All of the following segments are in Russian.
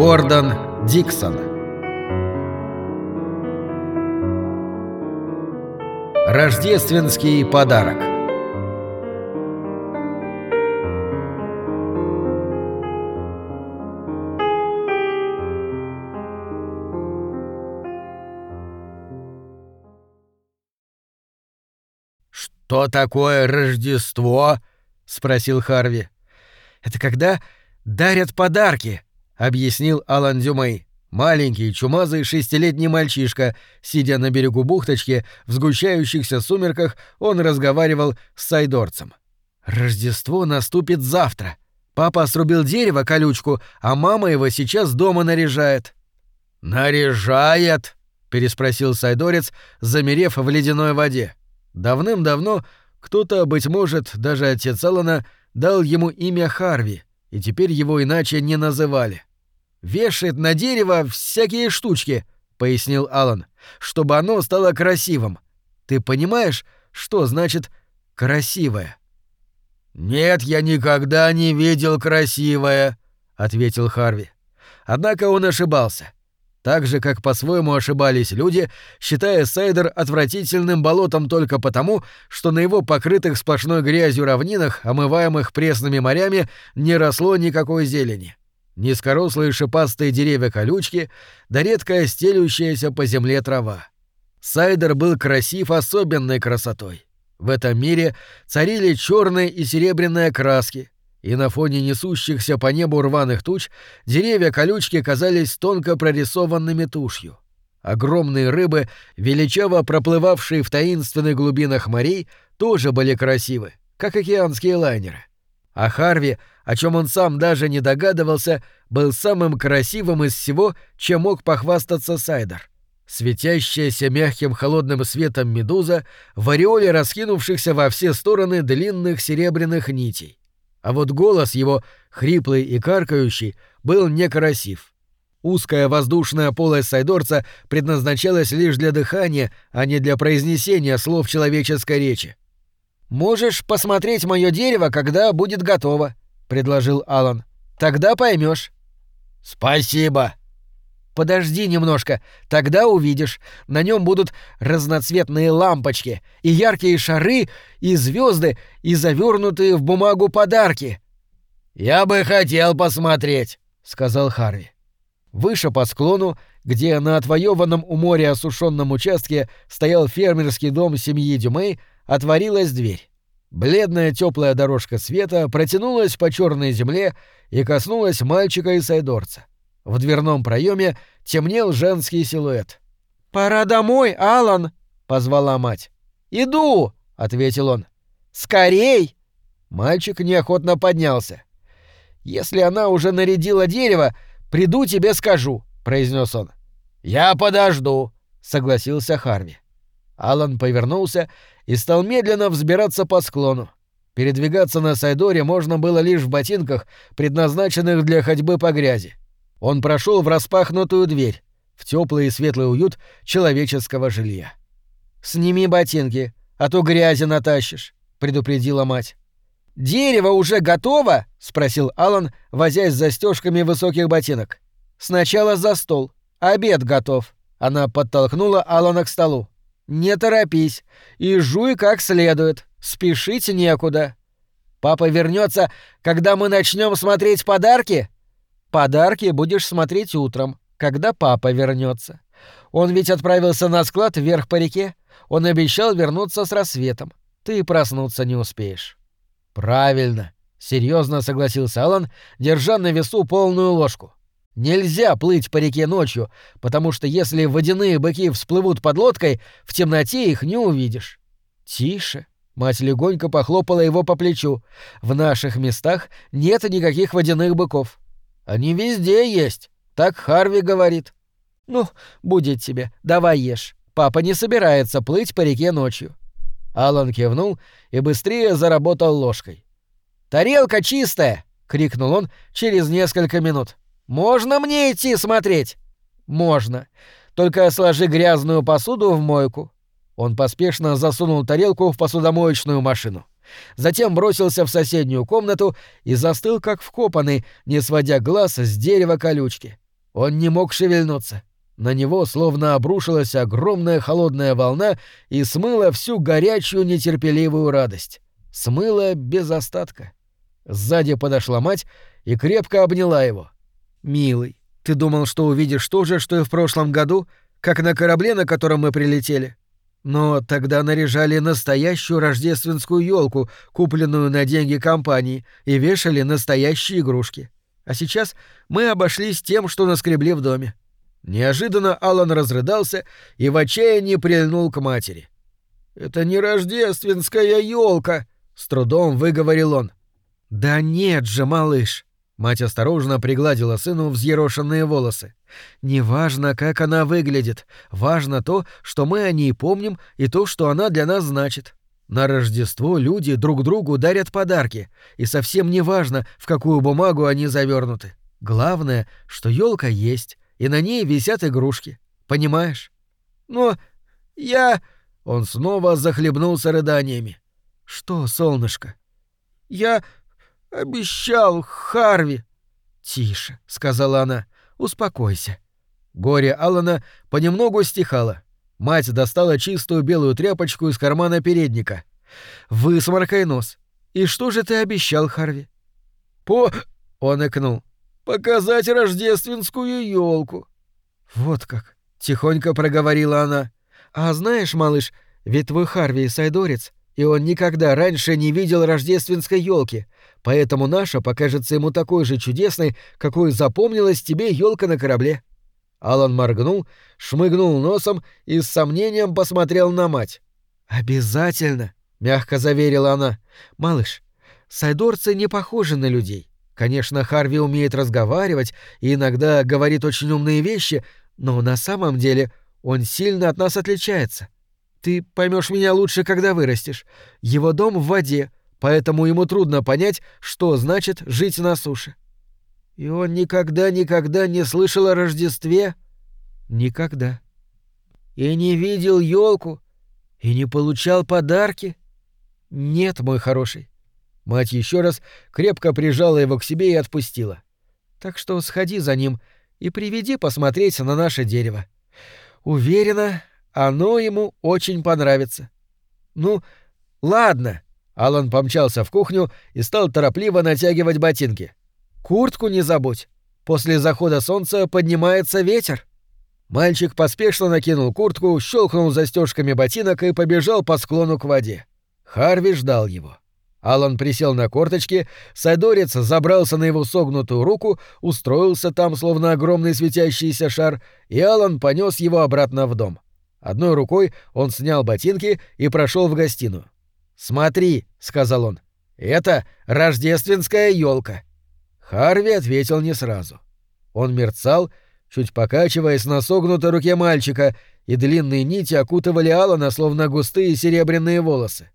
Гордон Диксон Рождественский подарок «Что такое Рождество?» — спросил Харви. «Это когда дарят подарки», — объяснил Алан Дюмей. Маленький, чумазый шестилетний мальчишка, сидя на берегу бухточки, в сгущающихся сумерках, он разговаривал с сайдорцем. «Рождество наступит завтра. Папа срубил дерево, колючку, а мама его сейчас дома наряжает». «Наряжает?» — переспросил сайдорец, замерев в ледяной воде. Давным-давно кто-то, быть может, даже отец Алана, дал ему имя Харви, и теперь его иначе не называли. «Вешает на дерево всякие штучки», — пояснил Алан, — «чтобы оно стало красивым. Ты понимаешь, что значит «красивое»?» «Нет, я никогда не видел красивое», — ответил Харви. Однако он ошибался. Так же, как по-своему ошибались люди, считая Сайдер отвратительным болотом только потому, что на его покрытых сплошной грязью равнинах, омываемых пресными морями, не росло никакой зелени. Низкорослые шипастые деревья-колючки, да редкая стелющаяся по земле трава. Сайдер был красив особенной красотой. В этом мире царили черные и серебряные краски, и на фоне несущихся по небу рваных туч деревья-колючки казались тонко прорисованными тушью. Огромные рыбы, величаво проплывавшие в таинственных глубинах морей, тоже были красивы, как океанские лайнеры. А Харви, о чем он сам даже не догадывался, был самым красивым из всего, чем мог похвастаться Сайдер. Светящаяся мягким холодным светом медуза в ореоле раскинувшихся во все стороны длинных серебряных нитей. А вот голос его, хриплый и каркающий, был некрасив. Узкая воздушная полость сайдорца предназначалась лишь для дыхания, а не для произнесения слов человеческой речи. «Можешь посмотреть мое дерево, когда будет готово», — предложил Алан. «Тогда поймешь. «Спасибо», Подожди немножко, тогда увидишь. На нем будут разноцветные лампочки, и яркие шары, и звезды, и завернутые в бумагу подарки. Я бы хотел посмотреть, сказал Харви. Выше по склону, где на отвоеванном у моря осушенном участке стоял фермерский дом семьи Дюмей, отворилась дверь. Бледная теплая дорожка света протянулась по черной земле и коснулась мальчика и сайдорца. В дверном проеме темнел женский силуэт. «Пора домой, Алан!» — позвала мать. «Иду!» — ответил он. «Скорей!» Мальчик неохотно поднялся. «Если она уже нарядила дерево, приду тебе скажу», — произнес он. «Я подожду», — согласился Харви. Алан повернулся и стал медленно взбираться по склону. Передвигаться на Сайдоре можно было лишь в ботинках, предназначенных для ходьбы по грязи. Он прошел в распахнутую дверь, в теплый и светлый уют человеческого жилья. «Сними ботинки, а то грязи натащишь», — предупредила мать. «Дерево уже готово?» — спросил Алан, возясь с застежками высоких ботинок. «Сначала за стол. Обед готов». Она подтолкнула Алана к столу. «Не торопись. И жуй как следует. Спешить некуда. Папа вернется, когда мы начнем смотреть подарки?» Подарки будешь смотреть утром, когда папа вернется. Он ведь отправился на склад вверх по реке. Он обещал вернуться с рассветом. Ты проснуться не успеешь. Правильно, серьезно согласился Алан, держа на весу полную ложку. Нельзя плыть по реке ночью, потому что если водяные быки всплывут под лодкой, в темноте их не увидишь. Тише. Мать легонько похлопала его по плечу. В наших местах нет никаких водяных быков. Они везде есть, так Харви говорит. Ну, будет тебе, давай ешь. Папа не собирается плыть по реке ночью. Алан кивнул и быстрее заработал ложкой. Тарелка чистая, крикнул он через несколько минут. Можно мне идти смотреть? Можно. Только сложи грязную посуду в мойку. Он поспешно засунул тарелку в посудомоечную машину. Затем бросился в соседнюю комнату и застыл как вкопанный, не сводя глаз с дерева колючки. Он не мог шевельнуться. На него словно обрушилась огромная холодная волна и смыла всю горячую нетерпеливую радость. Смыла без остатка. Сзади подошла мать и крепко обняла его. «Милый, ты думал, что увидишь то же, что и в прошлом году, как на корабле, на котором мы прилетели? Но тогда наряжали настоящую рождественскую елку, купленную на деньги компании, и вешали настоящие игрушки. А сейчас мы обошлись тем, что наскребли в доме. Неожиданно Алан разрыдался и в отчаянии прильнул к матери. «Это не рождественская елка, с трудом выговорил он. «Да нет же, малыш!» Мать осторожно пригладила сыну взъерошенные волосы. «Неважно, как она выглядит. Важно то, что мы о ней помним, и то, что она для нас значит. На Рождество люди друг другу дарят подарки, и совсем не важно, в какую бумагу они завернуты. Главное, что елка есть, и на ней висят игрушки. Понимаешь? Но я... Он снова захлебнулся рыданиями. Что, солнышко? Я обещал Харви. Тише, сказала она. Успокойся. Горе Алана понемногу стихало. Мать достала чистую белую тряпочку из кармана передника. Высморкай нос. И что же ты обещал, Харви? По... Он икнул. Показать рождественскую елку. Вот как. Тихонько проговорила она. А знаешь, малыш, ведь твой Харви сайдорец, и он никогда раньше не видел рождественской елки, поэтому наша покажется ему такой же чудесной, какой запомнилась тебе елка на корабле. Алан моргнул, шмыгнул носом и с сомнением посмотрел на мать. Обязательно, мягко заверила она. Малыш, сайдорцы не похожи на людей. Конечно, Харви умеет разговаривать и иногда говорит очень умные вещи, но на самом деле он сильно от нас отличается. Ты поймешь меня лучше, когда вырастешь. Его дом в воде, поэтому ему трудно понять, что значит жить на суше. И он никогда-никогда не слышал о Рождестве? Никогда. И не видел елку? И не получал подарки? Нет, мой хороший. Мать еще раз крепко прижала его к себе и отпустила. Так что сходи за ним и приведи посмотреть на наше дерево. Уверена, оно ему очень понравится. Ну, ладно. Алан помчался в кухню и стал торопливо натягивать ботинки. Куртку не забудь. После захода солнца поднимается ветер. Мальчик поспешно накинул куртку, щелкнул застежками ботинок и побежал по склону к воде. Харви ждал его. Алан присел на корточки, Сайдорец забрался на его согнутую руку, устроился там, словно огромный светящийся шар, и Алан понес его обратно в дом. Одной рукой он снял ботинки и прошел в гостиную. «Смотри», — сказал он, — «это рождественская елка. Харви ответил не сразу. Он мерцал, чуть покачиваясь на согнутой руке мальчика, и длинные нити окутывали Алана, словно густые серебряные волосы.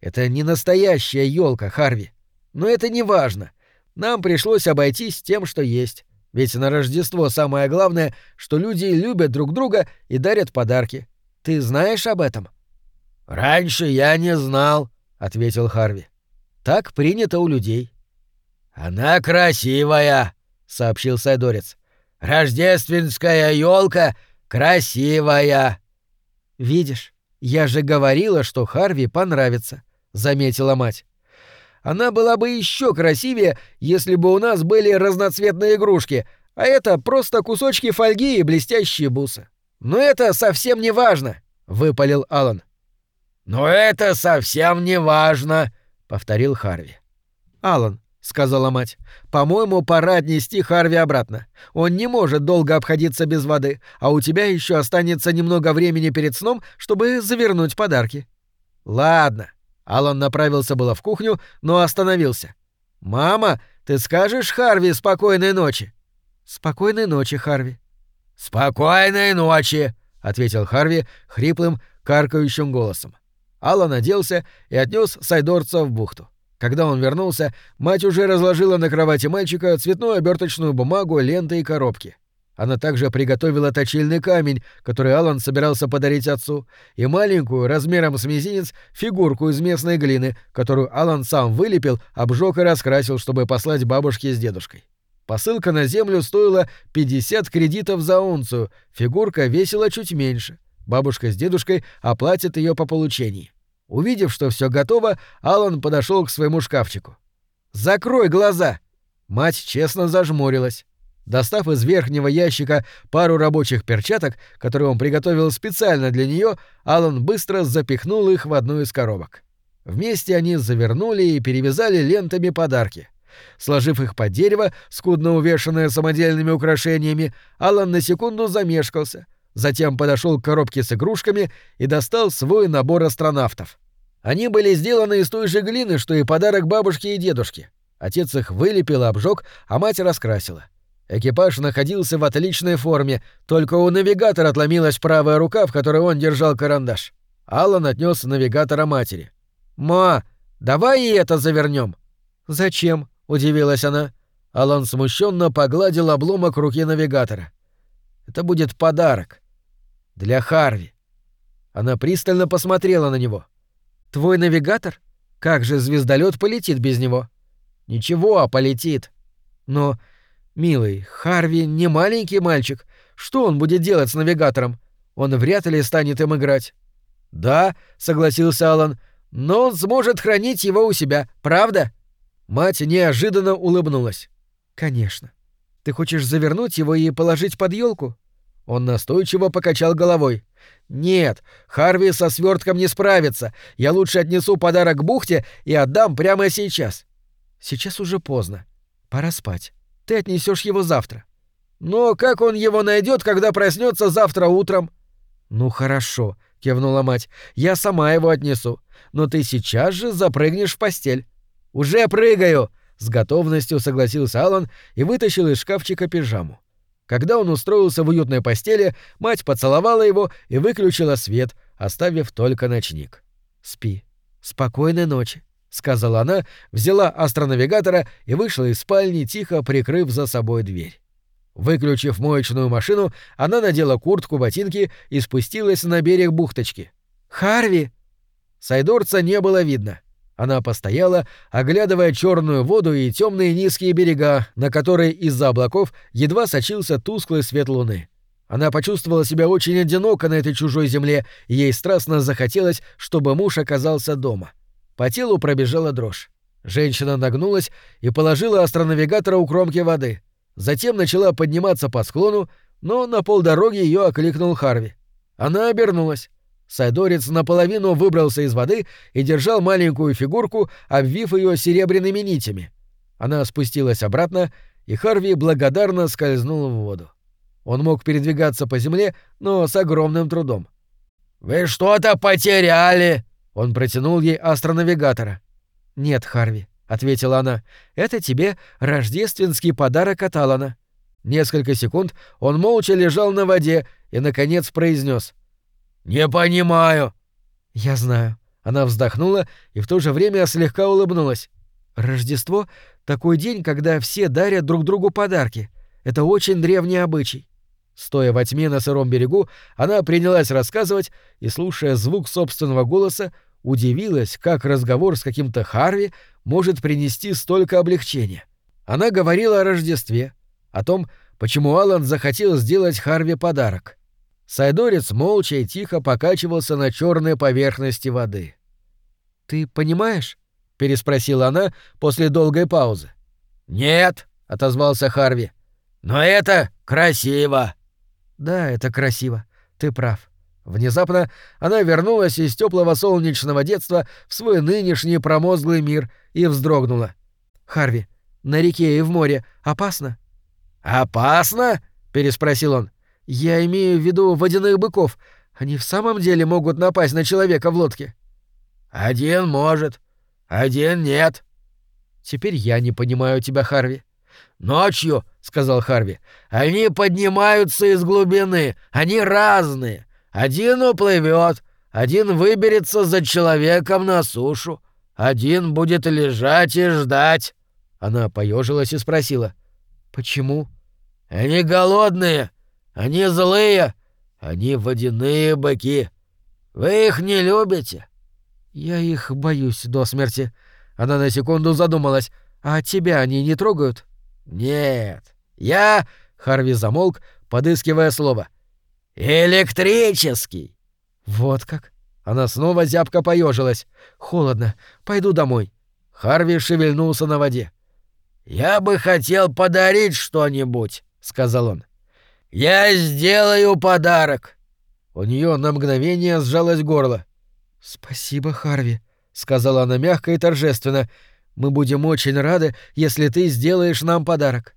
Это не настоящая елка, Харви. Но это не важно. Нам пришлось обойтись тем, что есть. Ведь на Рождество самое главное, что люди любят друг друга и дарят подарки. Ты знаешь об этом? Раньше я не знал, ответил Харви. Так принято у людей. Она красивая, сообщил Сайдорец. Рождественская елка красивая. Видишь, я же говорила, что Харви понравится, заметила мать. Она была бы еще красивее, если бы у нас были разноцветные игрушки, а это просто кусочки фольги и блестящие бусы. Но это совсем не важно, выпалил Алан. Но это совсем не важно, повторил Харви. Алан, сказала мать. По-моему, пора отнести Харви обратно. Он не может долго обходиться без воды, а у тебя еще останется немного времени перед сном, чтобы завернуть подарки. Ладно, Алан направился было в кухню, но остановился. «Мама, ты скажешь Харви спокойной ночи?» «Спокойной ночи, Харви». «Спокойной ночи», — ответил Харви хриплым, каркающим голосом. Алан оделся и отнес Сайдорца в бухту. Когда он вернулся, мать уже разложила на кровати мальчика цветную оберточную бумагу, ленты и коробки. Она также приготовила точильный камень, который Алан собирался подарить отцу, и маленькую, размером с мизинец, фигурку из местной глины, которую Алан сам вылепил, обжег и раскрасил, чтобы послать бабушке с дедушкой. Посылка на землю стоила 50 кредитов за унцию, фигурка весила чуть меньше. Бабушка с дедушкой оплатят ее по получении. Увидев, что все готово, Алан подошел к своему шкафчику. «Закрой глаза!» Мать честно зажмурилась. Достав из верхнего ящика пару рабочих перчаток, которые он приготовил специально для нее, Алан быстро запихнул их в одну из коробок. Вместе они завернули и перевязали лентами подарки. Сложив их под дерево, скудно увешанное самодельными украшениями, Алан на секунду замешкался, затем подошел к коробке с игрушками и достал свой набор астронавтов. Они были сделаны из той же глины, что и подарок бабушке и дедушке. Отец их вылепил, обжег, а мать раскрасила. Экипаж находился в отличной форме, только у навигатора отломилась правая рука, в которой он держал карандаш. Аллан отнес навигатора матери. «Ма, давай и это завернем. «Зачем?» — удивилась она. Алан смущенно погладил обломок руки навигатора. «Это будет подарок. Для Харви». Она пристально посмотрела на него. «Твой навигатор? Как же звездолет полетит без него?» «Ничего, а полетит. Но «Милый, Харви не маленький мальчик. Что он будет делать с навигатором? Он вряд ли станет им играть». «Да», — согласился Алан, — «но он сможет хранить его у себя, правда?» Мать неожиданно улыбнулась. «Конечно. Ты хочешь завернуть его и положить под елку? Он настойчиво покачал головой. «Нет, Харви со свертком не справится. Я лучше отнесу подарок бухте и отдам прямо сейчас». «Сейчас уже поздно. Пора спать. Ты отнесешь его завтра. Но как он его найдет, когда проснется завтра утром? Ну хорошо, кивнула мать. Я сама его отнесу. Но ты сейчас же запрыгнешь в постель. Уже прыгаю, с готовностью согласился Алан и вытащил из шкафчика пижаму. Когда он устроился в уютной постели, мать поцеловала его и выключила свет, оставив только ночник. Спи. Спокойной ночи. — сказала она, взяла астронавигатора и вышла из спальни, тихо прикрыв за собой дверь. Выключив моечную машину, она надела куртку, ботинки и спустилась на берег бухточки. «Харви!» Сайдорца не было видно. Она постояла, оглядывая черную воду и темные низкие берега, на которые из-за облаков едва сочился тусклый свет луны. Она почувствовала себя очень одиноко на этой чужой земле, и ей страстно захотелось, чтобы муж оказался дома. — по телу пробежала дрожь. Женщина нагнулась и положила астронавигатора у кромки воды. Затем начала подниматься по склону, но на полдороги ее окликнул Харви. Она обернулась. Сайдорец наполовину выбрался из воды и держал маленькую фигурку, обвив ее серебряными нитями. Она спустилась обратно, и Харви благодарно скользнул в воду. Он мог передвигаться по земле, но с огромным трудом. «Вы что-то потеряли!» Он протянул ей астронавигатора. «Нет, Харви», — ответила она, — «это тебе рождественский подарок от Алана». Несколько секунд он молча лежал на воде и, наконец, произнес: «Не понимаю». «Я знаю». Она вздохнула и в то же время слегка улыбнулась. «Рождество — такой день, когда все дарят друг другу подарки. Это очень древний обычай. Стоя во тьме на сыром берегу, она принялась рассказывать и, слушая звук собственного голоса, удивилась, как разговор с каким-то Харви может принести столько облегчения. Она говорила о Рождестве, о том, почему Алан захотел сделать Харви подарок. Сайдорец молча и тихо покачивался на черной поверхности воды. «Ты понимаешь?» — переспросила она после долгой паузы. «Нет», — отозвался Харви. «Но это красиво». Да, это красиво. Ты прав. Внезапно она вернулась из теплого солнечного детства в свой нынешний промозглый мир и вздрогнула. Харви, на реке и в море опасно? Опасно? переспросил он. Я имею в виду водяных быков. Они в самом деле могут напасть на человека в лодке. Один может, один нет. Теперь я не понимаю тебя, Харви. «Ночью», — сказал Харви, — «они поднимаются из глубины, они разные. Один уплывет, один выберется за человеком на сушу, один будет лежать и ждать». Она поежилась и спросила, «Почему?» «Они голодные, они злые, они водяные быки. Вы их не любите?» «Я их боюсь до смерти». Она на секунду задумалась. «А тебя они не трогают?» «Нет, я...» — Харви замолк, подыскивая слово. «Электрический!» «Вот как?» Она снова зябко поежилась. «Холодно. Пойду домой». Харви шевельнулся на воде. «Я бы хотел подарить что-нибудь», — сказал он. «Я сделаю подарок». У нее на мгновение сжалось горло. «Спасибо, Харви», — сказала она мягко и торжественно. «Мы будем очень рады, если ты сделаешь нам подарок».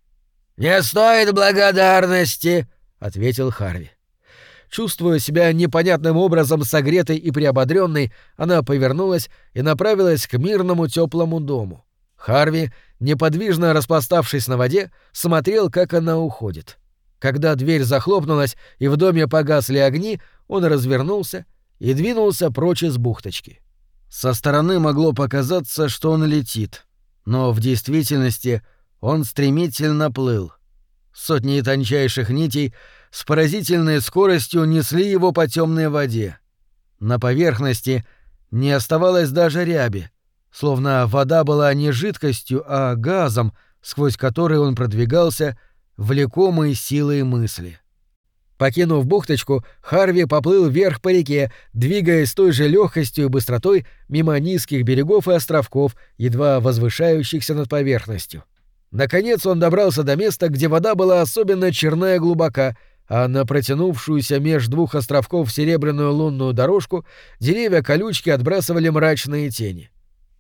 «Не стоит благодарности», — ответил Харви. Чувствуя себя непонятным образом согретой и приободренной, она повернулась и направилась к мирному теплому дому. Харви, неподвижно распластавшись на воде, смотрел, как она уходит. Когда дверь захлопнулась и в доме погасли огни, он развернулся и двинулся прочь из бухточки. Со стороны могло показаться, что он летит, но в действительности он стремительно плыл. Сотни тончайших нитей — с поразительной скоростью несли его по темной воде. На поверхности не оставалось даже ряби, словно вода была не жидкостью, а газом, сквозь который он продвигался, влекомый силой мысли. Покинув бухточку, Харви поплыл вверх по реке, двигаясь той же легкостью и быстротой мимо низких берегов и островков, едва возвышающихся над поверхностью. Наконец он добрался до места, где вода была особенно черная и глубока — а на протянувшуюся меж двух островков серебряную лунную дорожку деревья-колючки отбрасывали мрачные тени.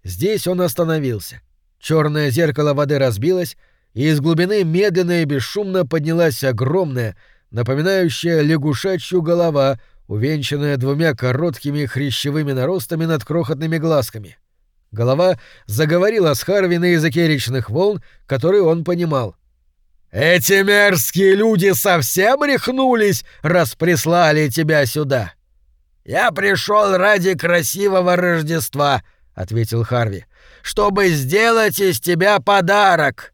Здесь он остановился. Черное зеркало воды разбилось, и из глубины медленно и бесшумно поднялась огромная, напоминающая лягушачью голова, увенчанная двумя короткими хрящевыми наростами над крохотными глазками. Голова заговорила с Харви на языке речных волн, которые он понимал — «Эти мерзкие люди совсем рехнулись, раз прислали тебя сюда?» «Я пришел ради красивого Рождества», — ответил Харви, — «чтобы сделать из тебя подарок».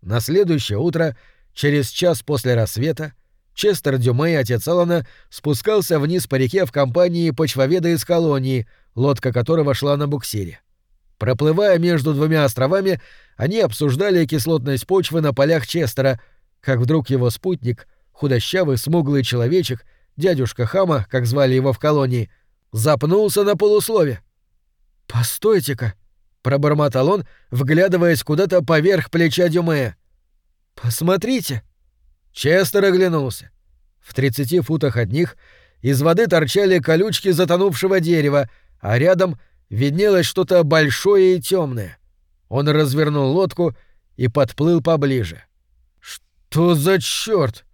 На следующее утро, через час после рассвета, Честер Дюме и отец Алана спускался вниз по реке в компании почвоведа из колонии, лодка которого шла на буксире. Проплывая между двумя островами, они обсуждали кислотность почвы на полях Честера, как вдруг его спутник, худощавый, смуглый человечек, дядюшка Хама, как звали его в колонии, запнулся на полуслове. «Постойте-ка!» — пробормотал он, вглядываясь куда-то поверх плеча Дюмея. «Посмотрите!» Честер оглянулся. В тридцати футах от них из воды торчали колючки затонувшего дерева, а рядом виднелось что-то большое и темное. Он развернул лодку и подплыл поближе. «Что за черт?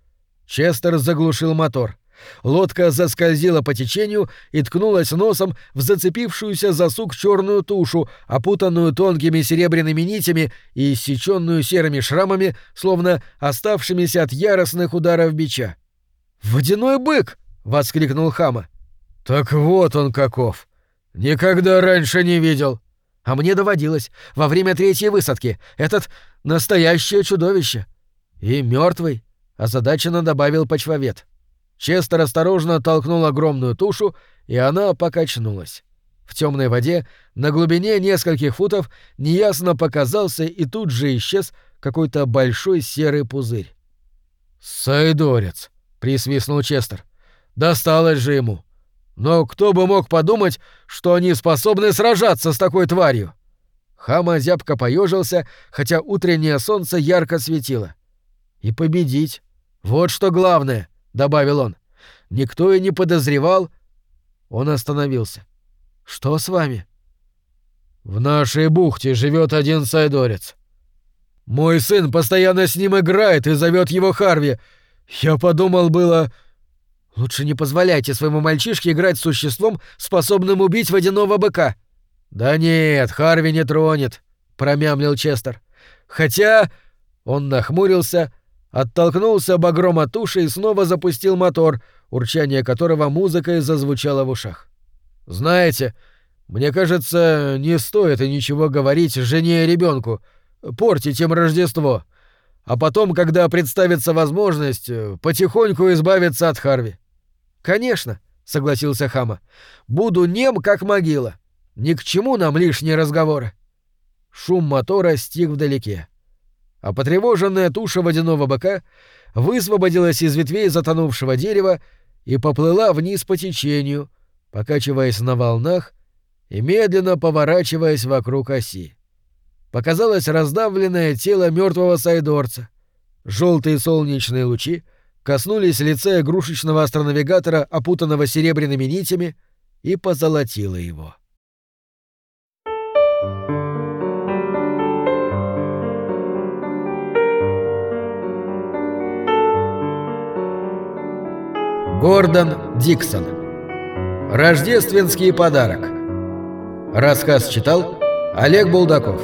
Честер заглушил мотор. Лодка заскользила по течению и ткнулась носом в зацепившуюся за сук черную тушу, опутанную тонкими серебряными нитями и иссеченную серыми шрамами, словно оставшимися от яростных ударов бича. «Водяной бык!» — воскликнул Хама. «Так вот он каков!» «Никогда раньше не видел». «А мне доводилось. Во время третьей высадки. Этот настоящее чудовище». «И мертвый», — озадаченно добавил почвовед. Честер осторожно толкнул огромную тушу, и она покачнулась. В темной воде, на глубине нескольких футов, неясно показался и тут же исчез какой-то большой серый пузырь. «Сайдорец», — присвистнул Честер. «Досталось же ему. Но кто бы мог подумать, что они способны сражаться с такой тварью? Хама зябко поежился, хотя утреннее солнце ярко светило. И победить. Вот что главное, добавил он. Никто и не подозревал. Он остановился. Что с вами? В нашей бухте живет один сайдорец. Мой сын постоянно с ним играет и зовет его Харви. Я подумал было, Лучше не позволяйте своему мальчишке играть с существом, способным убить водяного быка. Да нет, Харви не тронет, промямлил Честер. Хотя он нахмурился, оттолкнулся багром от уши и снова запустил мотор, урчание которого музыкой зазвучало в ушах. Знаете, мне кажется, не стоит и ничего говорить жене и ребенку, портить им Рождество, а потом, когда представится возможность, потихоньку избавиться от Харви. «Конечно», — согласился Хама. «Буду нем, как могила. Ни к чему нам лишние разговоры». Шум мотора стих вдалеке. А потревоженная туша водяного быка высвободилась из ветвей затонувшего дерева и поплыла вниз по течению, покачиваясь на волнах и медленно поворачиваясь вокруг оси. Показалось раздавленное тело мертвого сайдорца. Желтые солнечные лучи коснулись лица игрушечного астронавигатора, опутанного серебряными нитями, и позолотило его. Гордон Диксон. Рождественский подарок. Рассказ читал Олег Булдаков